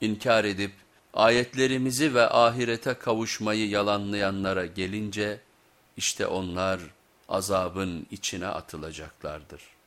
İnkar edip ayetlerimizi ve ahirete kavuşmayı yalanlayanlara gelince işte onlar azabın içine atılacaklardır.